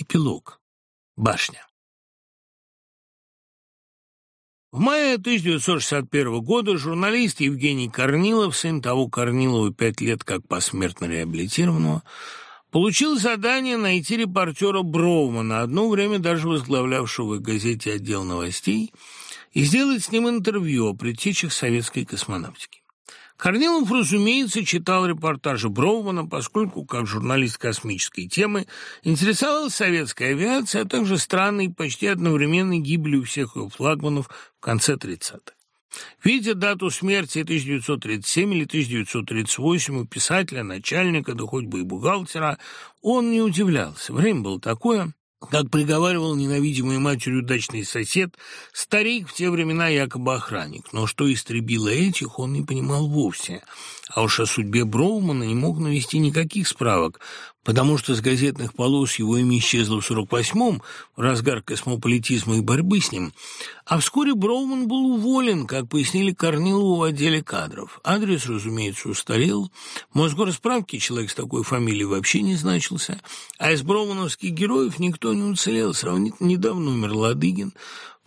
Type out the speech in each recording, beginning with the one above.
Эпилог. Башня. В мае 1961 года журналист Евгений Корнилов, сын того Корнилова, пять лет как посмертно реабилитированного, получил задание найти репортера Броумана, одно время даже возглавлявшего в газете отдел новостей, и сделать с ним интервью о предтечах советской космонавтики. Корнилов, разумеется, читал репортажи Броумана, поскольку, как журналист космической темы, интересовалась советская авиация, а также странной, почти одновременной гибелью всех ее флагманов в конце 30-х. Видя дату смерти 1937 или 1938 у писателя, начальника, да хоть бы и бухгалтера, он не удивлялся. Время было такое, как приговаривал ненавидимый матерью дачный сосед, старик в те времена якобы охранник, но что истребило этих, он не понимал вовсе. А уж о судьбе Броумана не мог навести никаких справок, потому что с газетных полос его имя исчезло в 48-м, в разгар космополитизма и борьбы с ним, а вскоре Броуман был уволен, как пояснили Корнилову в отделе кадров. Адрес, разумеется, устарел, в Мосгорсправке человек с такой фамилией вообще не значился, а из броумановских героев никто не уцелел, сравнительно недавно умер Ладыгин,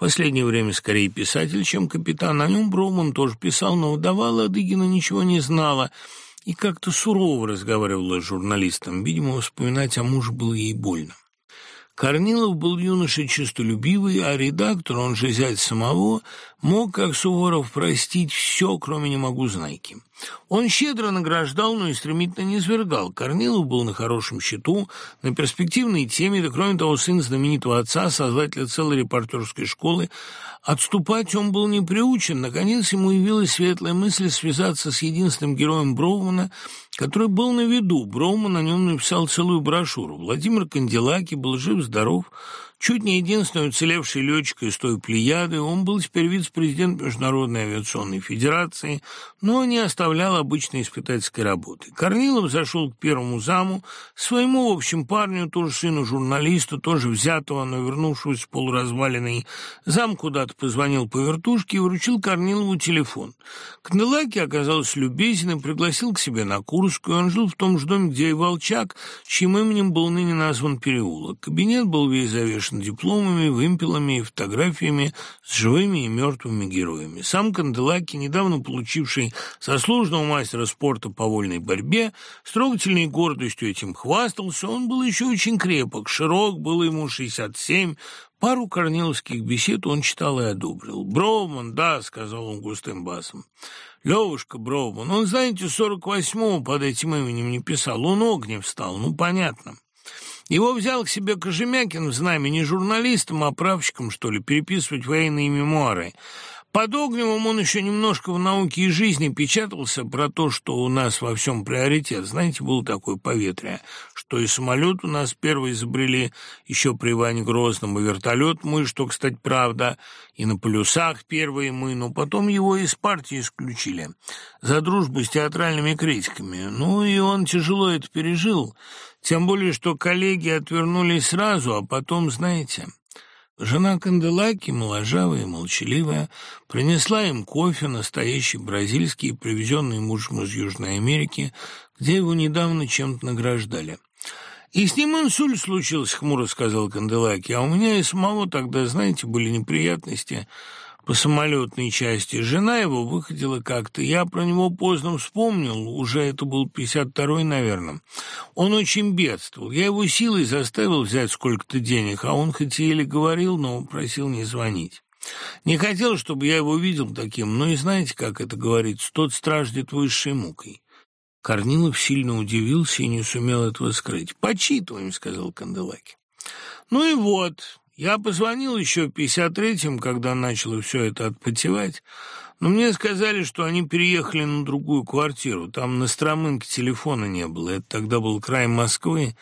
последнее время скорее писатель, чем капитан. О нем Броуман тоже писал, но вдова Ладыгина ничего не знала и как-то сурово разговаривала с журналистом. Видимо, вспоминать о муже было ей больно. Корнилов был юношей честолюбивый, а редактор, он же зять самого, мог, как Суворов, простить все, кроме «не могу знайки». Он щедро награждал, но и стремительно не свергал. Корнилов был на хорошем счету, на перспективной теме, да кроме того, сын знаменитого отца, создателя целой репортерской школы. Отступать он был не приучен. Наконец ему явилась светлая мысль связаться с единственным героем Броумана, который был на виду. Броуман о нем написал целую брошюру. Владимир Канделаки был жив-здоров, Чуть не единственный уцелевший летчик из той плеяды, он был теперь вице-президент Международной авиационной федерации, но не оставлял обычной испытательской работы. Корнилов зашел к первому заму, своему, общем, парню, тоже сыну журналиста, тоже взятого, но вернувшегося полуразваленный зам куда-то позвонил по вертушке и вручил Корнилову телефон. Канделаки оказался любезен и пригласил к себе на Курскую. Он жил в том же доме, где и Волчак, чьим именем был ныне назван переулок. Кабинет был весь завешен увешан дипломами, вымпелами и фотографиями с живыми и мертвыми героями. Сам Канделаки, недавно получивший заслуженного мастера спорта по вольной борьбе, с трогательной гордостью этим хвастался, он был еще очень крепок, широк, было ему 67, Пару корниловских бесед он читал и одобрил. «Броуман, да», — сказал он густым басом. «Левушка Броуман, он, знаете, сорок восьмого под этим именем не писал, он огнев стал, ну, понятно». Его взял к себе Кожемякин в знамя не журналистом, а правщиком, что ли, переписывать военные мемуары. Под Огневым он еще немножко в науке и жизни печатался про то, что у нас во всем приоритет. Знаете, было такое поветрие, что и самолет у нас первый изобрели еще при Иване Грозном, и вертолет мы, что, кстати, правда, и на полюсах первые мы, но потом его из партии исключили за дружбу с театральными критиками. Ну, и он тяжело это пережил, тем более, что коллеги отвернулись сразу, а потом, знаете... Жена Канделаки, моложавая и молчаливая, принесла им кофе, настоящий бразильский, привезенный мужем из Южной Америки, где его недавно чем-то награждали. «И с ним инсульт случился», — хмуро сказал Канделаки, «а у меня и самого тогда, знаете, были неприятности» по самолетной части. Жена его выходила как-то. Я про него поздно вспомнил, уже это был 52-й, наверное. Он очень бедствовал. Я его силой заставил взять сколько-то денег, а он хоть еле говорил, но просил не звонить. Не хотел, чтобы я его видел таким, но и знаете, как это говорится, тот страждет высшей мукой. Корнилов сильно удивился и не сумел этого скрыть. «Почитываем», — сказал Канделаки. «Ну и вот, я позвонил еще в 53-м, когда начало все это отпотевать, но мне сказали, что они переехали на другую квартиру. Там на Стромынке телефона не было. Это тогда был край Москвы.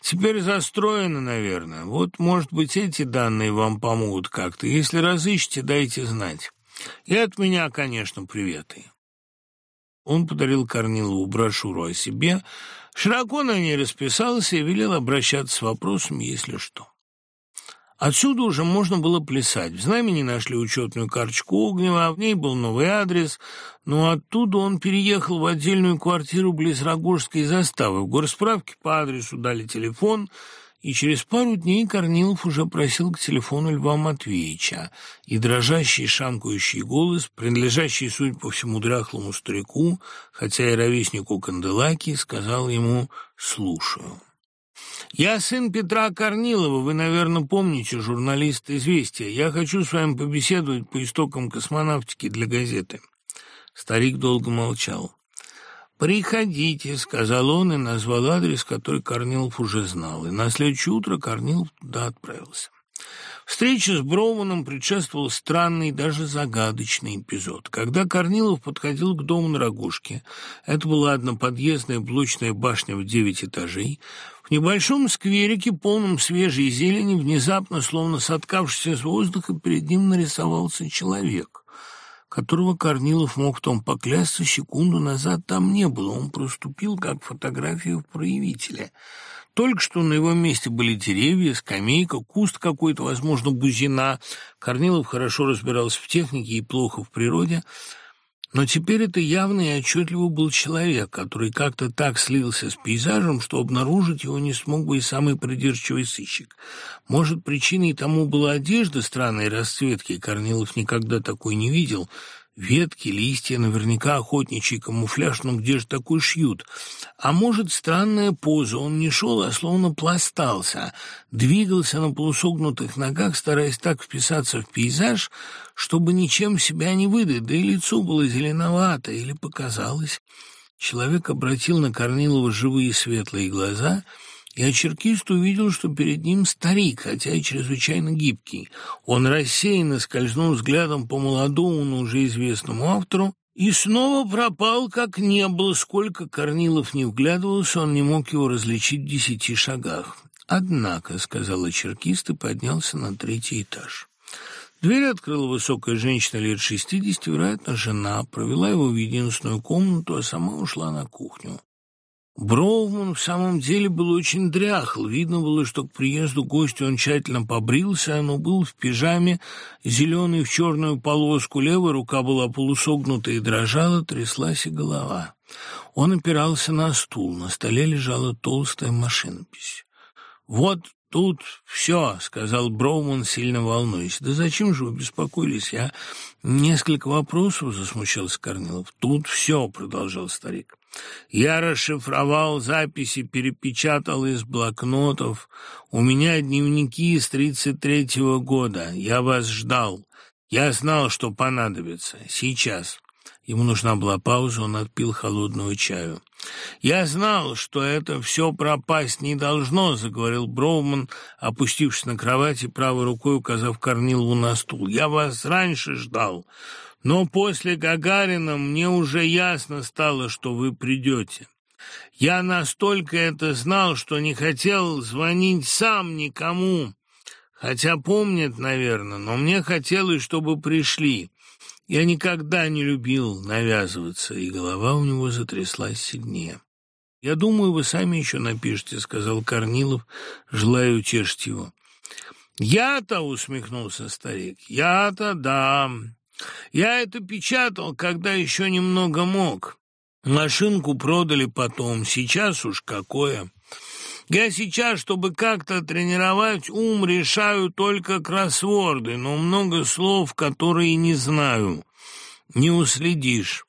Теперь застроено, наверное. Вот, может быть, эти данные вам помогут как-то. Если разыщете, дайте знать. И от меня, конечно, приветы. Он подарил Корнилову брошюру о себе, широко на ней расписался и велел обращаться с вопросами, если что. Отсюда уже можно было плясать. В знамени нашли учетную карточку Огнева, а в ней был новый адрес, но оттуда он переехал в отдельную квартиру близ Рогожской заставы. В горсправке по адресу дали телефон, и через пару дней Корнилов уже просил к телефону Льва Матвеевича, и дрожащий шамкающий голос, принадлежащий, судя по всему, дряхлому старику, хотя и ровеснику Канделаки, сказал ему «слушаю». «Я сын Петра Корнилова, вы, наверное, помните, журналист «Известия». Я хочу с вами побеседовать по истокам космонавтики для газеты». Старик долго молчал. «Приходите», — сказал он и назвал адрес, который Корнилов уже знал, и на следующее утро Корнилов туда отправился. Встреча с Броуманом предшествовал странный, даже загадочный эпизод. Когда Корнилов подходил к дому на Рогушке, это была одноподъездная блочная башня в девять этажей, в небольшом скверике, полном свежей зелени, внезапно, словно соткавшись из воздуха, перед ним нарисовался человек которого Корнилов мог в том поклясться, секунду назад там не было. Он проступил, как фотография в проявителе. Только что на его месте были деревья, скамейка, куст какой-то, возможно, бузина. Корнилов хорошо разбирался в технике и плохо в природе – но теперь это явно и отчетливо был человек, который как-то так слился с пейзажем, что обнаружить его не смог бы и самый придирчивый сыщик. Может, причиной тому была одежда странной расцветки, Корнилов никогда такой не видел – Ветки, листья, наверняка охотничий камуфляж, но где же такой шьют? А может, странная поза, он не шел, а словно пластался, двигался на полусогнутых ногах, стараясь так вписаться в пейзаж, чтобы ничем себя не выдать, да и лицо было зеленовато, или показалось. Человек обратил на Корнилова живые светлые глаза — и очеркист увидел, что перед ним старик, хотя и чрезвычайно гибкий. Он рассеянно скользнул взглядом по молодому, но уже известному автору, и снова пропал, как не было. Сколько Корнилов не вглядывался, он не мог его различить в десяти шагах. «Однако», — сказал очеркист и поднялся на третий этаж. Дверь открыла высокая женщина лет шестидесяти, вероятно, жена, провела его в единственную комнату, а сама ушла на кухню. Броуман в самом деле был очень дряхл. Видно было, что к приезду гостя он тщательно побрился, но был в пижаме, зеленый в черную полоску, левая рука была полусогнута и дрожала, тряслась и голова. Он опирался на стул, на столе лежала толстая машинопись. «Вот тут все», — сказал Броуман, сильно волнуясь. «Да зачем же вы беспокоились? Я несколько вопросов», — засмущался Корнилов. «Тут все», — продолжал старик. Я расшифровал записи, перепечатал из блокнотов. У меня дневники с тридцать третьего года. Я вас ждал. Я знал, что понадобится. Сейчас. Ему нужна была пауза, он отпил холодного чаю. «Я знал, что это все пропасть не должно», — заговорил Броуман, опустившись на кровать и правой рукой указав Корнилову на стул. «Я вас раньше ждал. Но после Гагарина мне уже ясно стало, что вы придете. Я настолько это знал, что не хотел звонить сам никому, хотя помнят, наверное, но мне хотелось, чтобы пришли. Я никогда не любил навязываться, и голова у него затряслась сильнее. «Я думаю, вы сами еще напишете», — сказал Корнилов, желая утешить его. «Я-то», — усмехнулся старик, — «я-то, да, я это печатал, когда еще немного мог. Машинку продали потом, сейчас уж какое. Я сейчас, чтобы как-то тренировать ум, решаю только кроссворды, но много слов, которые не знаю. Не уследишь.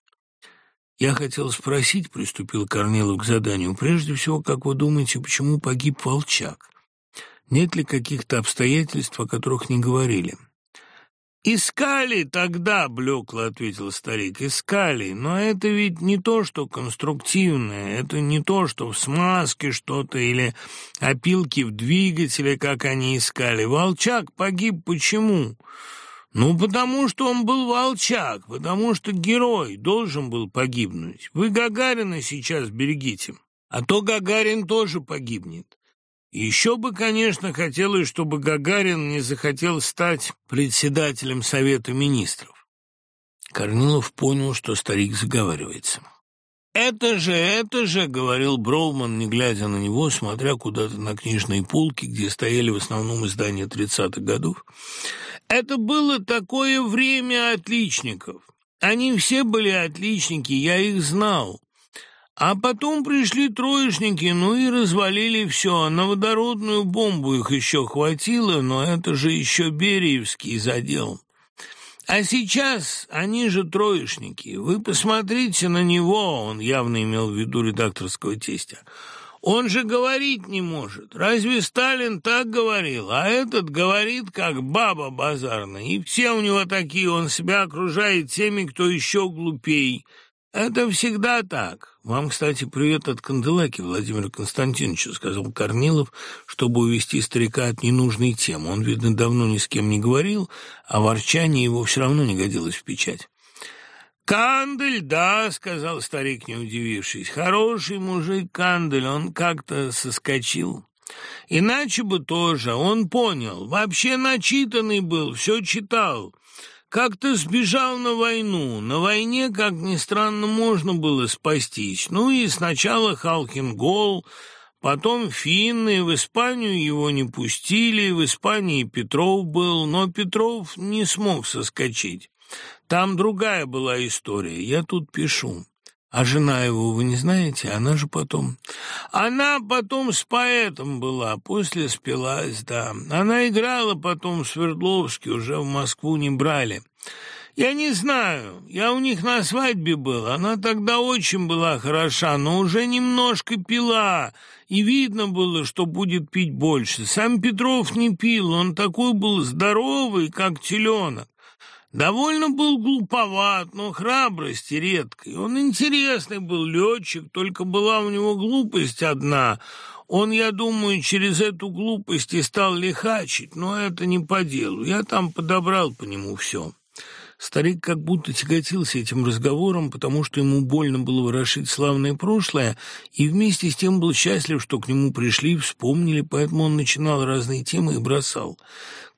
Я хотел спросить, приступил Корнилов к заданию, прежде всего, как вы думаете, почему погиб Волчак? Нет ли каких-то обстоятельств, о которых не говорили? «Искали тогда», — блекло ответил старик, — «искали, но это ведь не то, что конструктивное, это не то, что в смазке что-то или опилки в двигателе, как они искали. Волчак погиб почему?» «Ну, потому что он был волчак, потому что герой должен был погибнуть. Вы Гагарина сейчас берегите, а то Гагарин тоже погибнет. Еще бы, конечно, хотелось, чтобы Гагарин не захотел стать председателем Совета Министров. Корнилов понял, что старик заговаривается. «Это же, это же», — говорил Броуман, не глядя на него, смотря куда-то на книжные полки, где стояли в основном издания тридцатых годов. «Это было такое время отличников. Они все были отличники, я их знал. А потом пришли троечники, ну и развалили все. На водородную бомбу их еще хватило, но это же еще Бериевский задел. А сейчас они же троечники. Вы посмотрите на него, он явно имел в виду редакторского тестя. Он же говорить не может. Разве Сталин так говорил? А этот говорит, как баба базарная. И все у него такие, он себя окружает теми, кто еще глупей. Это всегда так. Вам, кстати, привет от Канделаки Владимира Константиновича, сказал Корнилов, чтобы увести старика от ненужной темы. Он, видно, давно ни с кем не говорил, а ворчание его все равно не годилось в печать. «Кандель, да», — сказал старик, не удивившись. «Хороший мужик Кандель, он как-то соскочил». Иначе бы тоже, он понял, вообще начитанный был, все читал. Как-то сбежал на войну. На войне, как ни странно, можно было спастись. Ну и сначала Халкин-Гол, потом финны, в Испанию его не пустили, в Испании Петров был, но Петров не смог соскочить. Там другая была история, я тут пишу. А жена его вы не знаете? Она же потом... Она потом с поэтом была, после спилась, да. Она играла потом в Свердловске, уже в Москву не брали. Я не знаю, я у них на свадьбе был. Она тогда очень была хороша, но уже немножко пила, и видно было, что будет пить больше. Сам Петров не пил, он такой был здоровый, как теленок. Довольно был глуповат, но храбрости редкой. Он интересный был летчик, только была у него глупость одна. Он, я думаю, через эту глупость и стал лихачить, но это не по делу. Я там подобрал по нему все. Старик как будто тяготился этим разговором, потому что ему больно было ворошить славное прошлое, и вместе с тем был счастлив, что к нему пришли, вспомнили, поэтому он начинал разные темы и бросал.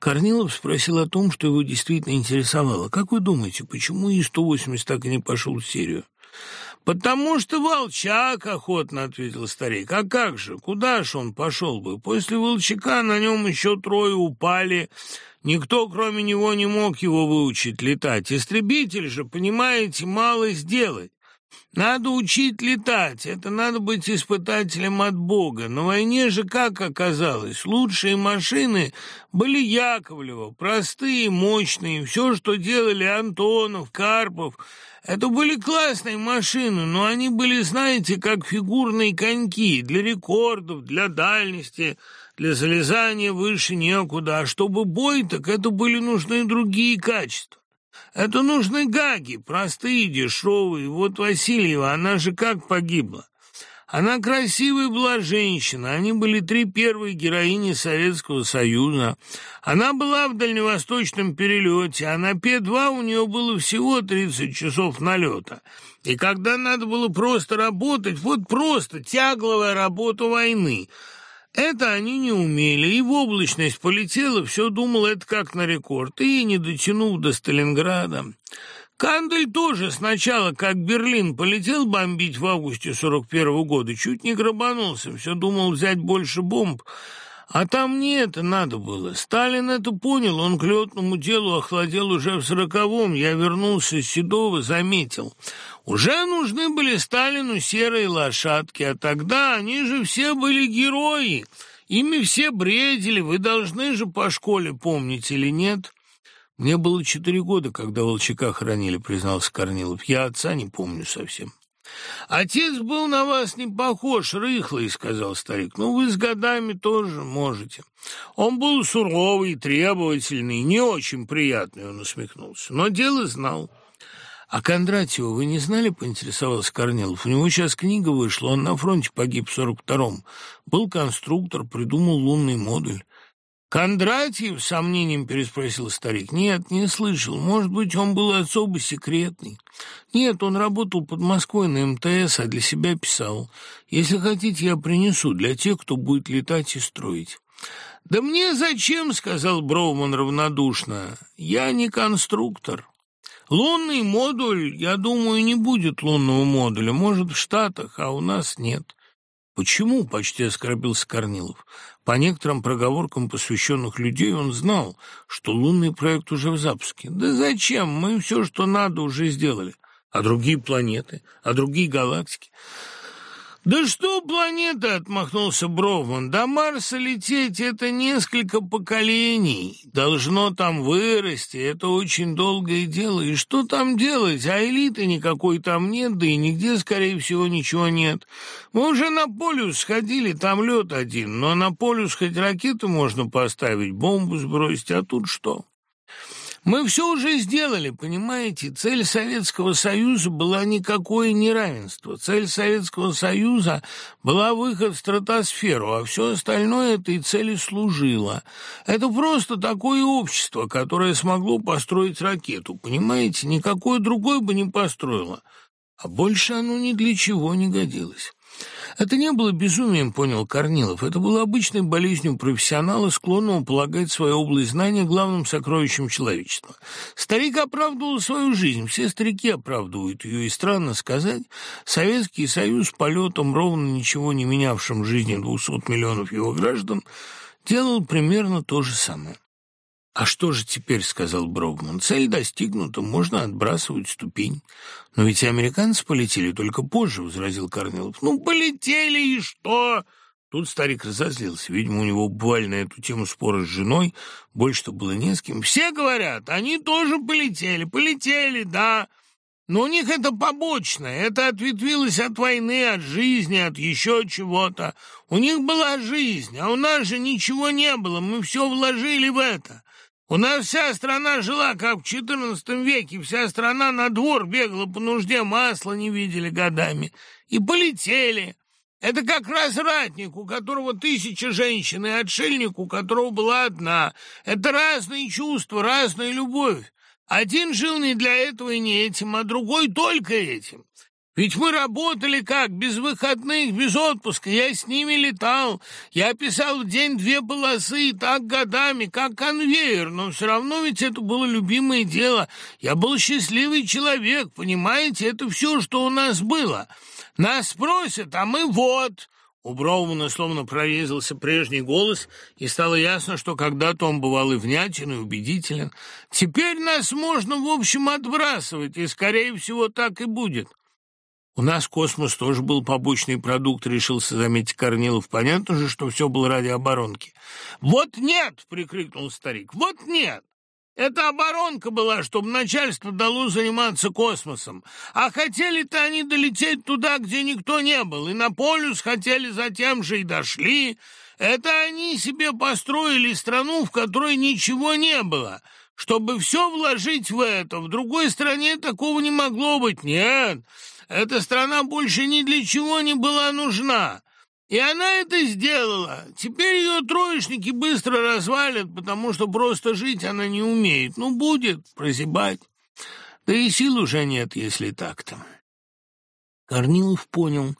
Корнилов спросил о том, что его действительно интересовало. «Как вы думаете, почему И-180 так и не пошел в серию?» «Потому что Волчак охотно», — ответил старик. «А как же? Куда ж он пошел бы? После Волчака на нем еще трое упали. Никто, кроме него, не мог его выучить летать. Истребитель же, понимаете, мало сделать. Надо учить летать, это надо быть испытателем от Бога. На войне же, как оказалось, лучшие машины были Яковлева, простые, мощные, все, что делали Антонов, Карпов. Это были классные машины, но они были, знаете, как фигурные коньки для рекордов, для дальности, для залезания выше некуда. А чтобы бой, так это были нужны другие качества. Это нужны гаги, простые, дешевые. Вот Васильева, она же как погибла. Она красивая была женщина, они были три первые героини Советского Союза. Она была в дальневосточном перелете, а на П-2 у нее было всего 30 часов налета. И когда надо было просто работать, вот просто тягловая работа войны – это они не умели, и в облачность полетела, все думал, это как на рекорд, и, не дотянув до Сталинграда. Кандель тоже сначала, как Берлин, полетел бомбить в августе 41 -го года, чуть не грабанулся, все думал взять больше бомб, а там не это надо было. Сталин это понял, он к летному делу охладел уже в сороковом. Я вернулся с Седова, заметил. Уже нужны были Сталину серые лошадки, а тогда они же все были герои. Ими все бредили, вы должны же по школе помнить или нет? Мне было четыре года, когда Волчака хоронили, признался Корнилов. Я отца не помню совсем. «Отец был на вас не похож, рыхлый», — сказал старик. «Ну, вы с годами тоже можете». Он был суровый, требовательный, не очень приятный, он усмехнулся, но дело знал. «А Кондратьева вы не знали?» — поинтересовался Корнилов. «У него сейчас книга вышла, он на фронте погиб в сорок втором. Был конструктор, придумал лунный модуль». «Кондратьев?» — сомнением переспросил старик. «Нет, не слышал. Может быть, он был особо секретный». «Нет, он работал под Москвой на МТС, а для себя писал. Если хотите, я принесу для тех, кто будет летать и строить». «Да мне зачем?» — сказал Броуман равнодушно. «Я не конструктор». Лунный модуль, я думаю, не будет лунного модуля. Может, в Штатах, а у нас нет. Почему? Почти оскорбился Корнилов. По некоторым проговоркам посвященных людей он знал, что лунный проект уже в запуске. Да зачем? Мы все, что надо, уже сделали. А другие планеты? А другие галактики? «Да что планета?» — отмахнулся Бровман. «До Марса лететь — это несколько поколений. Должно там вырасти, это очень долгое дело. И что там делать? А элиты никакой там нет, да и нигде, скорее всего, ничего нет. Мы уже на полюс сходили, там лед один, но на полюс хоть ракету можно поставить, бомбу сбросить, а тут что?» Мы все уже сделали, понимаете? Цель Советского Союза была никакое неравенство. Цель Советского Союза была выход в стратосферу, а все остальное этой цели служило. Это просто такое общество, которое смогло построить ракету, понимаете? Никакое другое бы не построило. А больше оно ни для чего не годилось. Это не было безумием, понял Корнилов. Это было обычной болезнью профессионала, склонного полагать свою область знания главным сокровищем человечества. Старик оправдывал свою жизнь, все старики оправдывают ее, и странно сказать, Советский Союз полетом, ровно ничего не менявшим жизни 200 миллионов его граждан, делал примерно то же самое. «А что же теперь?» — сказал Брогман. «Цель достигнута, можно отбрасывать ступень». «Но ведь американцы полетели только позже», — возразил Корнилов. «Ну, полетели, и что?» Тут старик разозлился. Видимо, у него буквально эту тему спора с женой больше-то было не с кем. «Все говорят, они тоже полетели, полетели, да». Но у них это побочное, это ответвилось от войны, от жизни, от еще чего-то. У них была жизнь, а у нас же ничего не было, мы все вложили в это. У нас вся страна жила, как в XIV веке, вся страна на двор бегала по нужде, масла не видели годами. И полетели. Это как раз ратник, у которого тысяча женщин, и отшельник, у которого была одна. Это разные чувства, разная любовь. Один жил не для этого и не этим, а другой только этим. Ведь мы работали как, без выходных, без отпуска. Я с ними летал. Я писал в день две полосы, и так годами, как конвейер. Но все равно ведь это было любимое дело. Я был счастливый человек, понимаете? Это все, что у нас было. Нас просят, а мы вот... У Броумана словно прорезался прежний голос, и стало ясно, что когда-то он бывал и внятен, и убедителен. Теперь нас можно, в общем, отбрасывать, и, скорее всего, так и будет. У нас космос тоже был побочный продукт, решился заметить Корнилов. Понятно же, что все было ради оборонки. «Вот нет!» — прикрикнул старик. «Вот нет! Это оборонка была, чтобы начальство дало заниматься космосом. А хотели-то они долететь туда, где никто не был, и на полюс хотели затем же и дошли. Это они себе построили страну, в которой ничего не было, чтобы все вложить в это. В другой стране такого не могло быть. Нет, эта страна больше ни для чего не была нужна. И она это сделала. Теперь ее троечники быстро развалят, потому что просто жить она не умеет. Ну, будет прозябать. Да и сил уже нет, если так-то. Корнилов понял.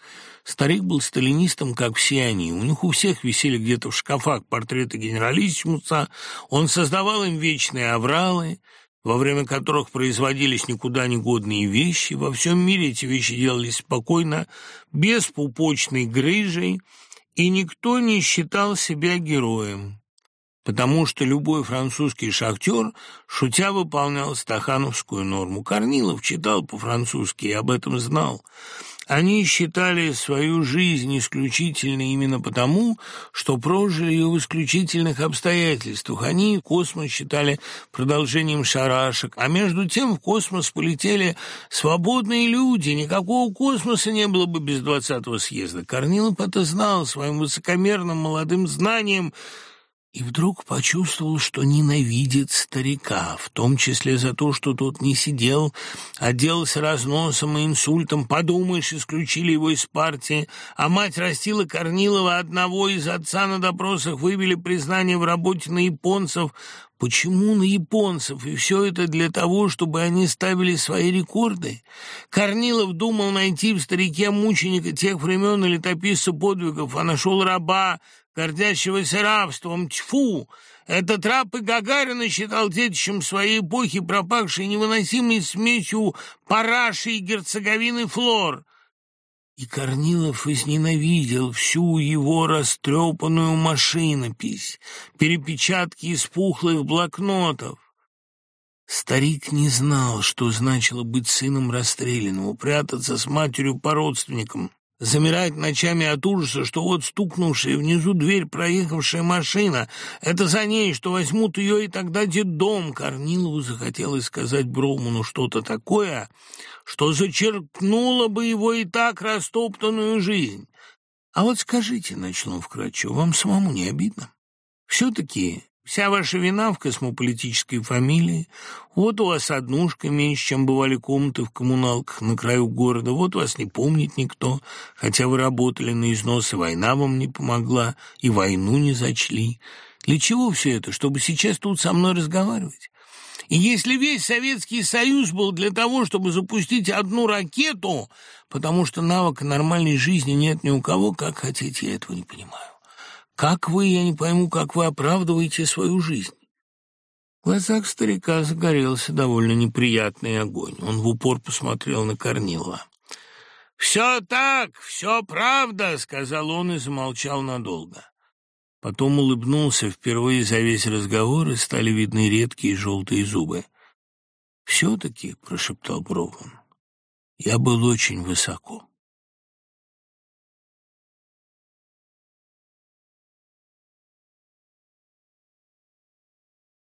Старик был сталинистом, как все они. У них у всех висели где-то в шкафах портреты генералиссимуса. Он создавал им вечные авралы во время которых производились никуда не годные вещи. Во всем мире эти вещи делались спокойно, без пупочной грыжей, и никто не считал себя героем, потому что любой французский шахтер, шутя, выполнял стахановскую норму. Корнилов читал по-французски и об этом знал. Они считали свою жизнь исключительной именно потому, что прожили ее в исключительных обстоятельствах. Они космос считали продолжением шарашек, а между тем в космос полетели свободные люди. Никакого космоса не было бы без двадцатого съезда. Корнилов это знал своим высокомерным молодым знанием – и вдруг почувствовал, что ненавидит старика, в том числе за то, что тот не сидел, отделался разносом и инсультом. Подумаешь, исключили его из партии, а мать растила Корнилова одного из отца на допросах, вывели признание в работе на японцев. Почему на японцев? И все это для того, чтобы они ставили свои рекорды? Корнилов думал найти в старике мученика тех времен и летописца подвигов, а нашел раба, гордящегося рабством. Тьфу! Этот раб и Гагарина считал детищем своей эпохи, пропавшей невыносимой смесью параши и герцоговины флор. И Корнилов изненавидел всю его растрепанную машинопись, перепечатки из пухлых блокнотов. Старик не знал, что значило быть сыном расстрелянного, прятаться с матерью по родственникам. Замирать ночами от ужаса, что вот стукнувшая внизу дверь проехавшая машина, это за ней, что возьмут ее и тогда дом. Корнилову захотелось сказать Броуману что-то такое, что зачеркнуло бы его и так растоптанную жизнь. «А вот скажите, — он вкратчиво, — вам самому не обидно? Все-таки Вся ваша вина в космополитической фамилии. Вот у вас однушка меньше, чем бывали комнаты в коммуналках на краю города. Вот вас не помнит никто, хотя вы работали на износ, и война вам не помогла, и войну не зачли. Для чего все это? Чтобы сейчас тут со мной разговаривать? И если весь Советский Союз был для того, чтобы запустить одну ракету, потому что навыка нормальной жизни нет ни у кого, как хотите, я этого не понимаю. Как вы, я не пойму, как вы оправдываете свою жизнь?» В глазах старика загорелся довольно неприятный огонь. Он в упор посмотрел на Корнилова. «Все так, все правда», — сказал он и замолчал надолго. Потом улыбнулся впервые за весь разговор, и стали видны редкие желтые зубы. «Все-таки», — прошептал Брован, — «я был очень высоко».